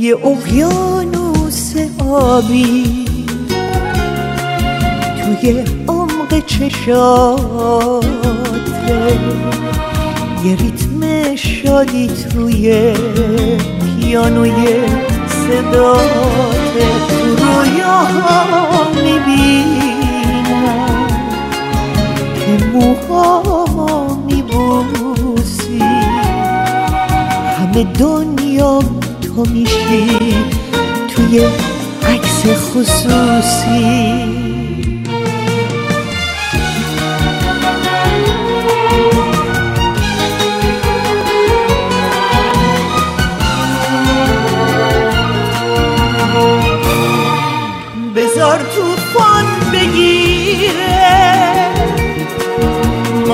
ye ohyanu se abi عمق چشاته. یه ریتم شادی توی پیانوی صداته. تو رویاها می‌بینم که موهامو میبوسی. همه دنیا تو میشی توی عکس خصوصی.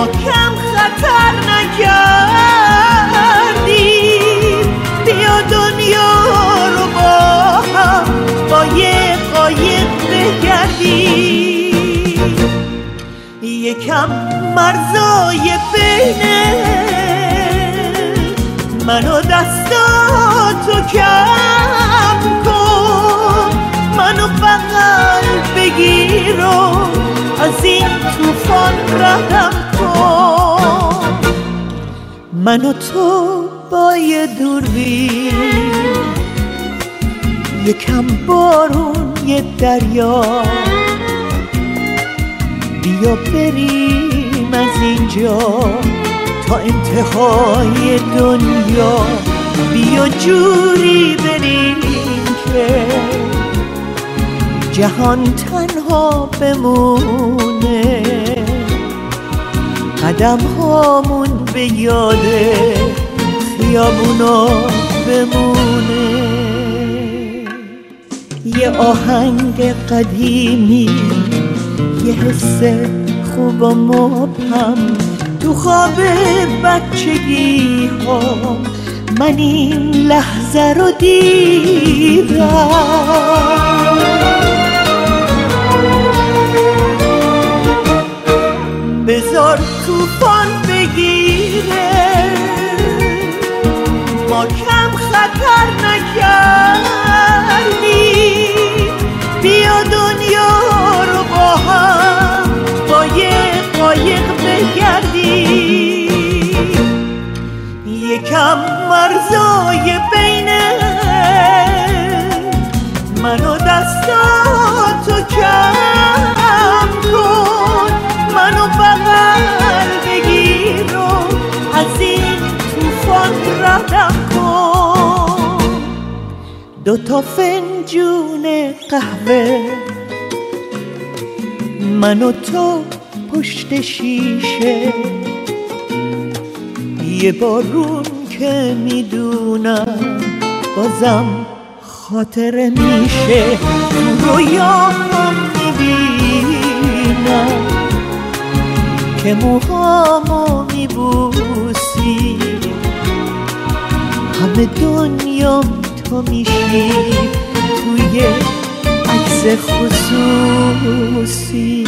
کم خطر نکردیم بیا دنیا رو با هم با یه قایق بگردیم یکم مرزای بینه. منو دستاتو کم کن. منو بغل بگیر و از این توفان کن من و تو با یه دوربین. یکم بارون یه دریا. بیا بریم از اینجا تا انتهای دنیا. بیا جوری بریم که جهان تنها بمونه. قدم هامون به یاد خیابونا بمونه. یه آهنگ قدیمی یه حس خوب و مبهم. تو خواب بچگی ها من این لحظه رو دیدم. توفان بگیره. ما کم خطر نکردیم بیا دنیا رو با هم با یه قایق بگردیم یکم مرزای کن دوتا فنجون قهوه من و تو پشت شیشه یه بارون که می‌دونم بازم خاطره میشه تو رویام می‌بینم که موهامو همه دنیام تو میشی توی عکس خصوصی.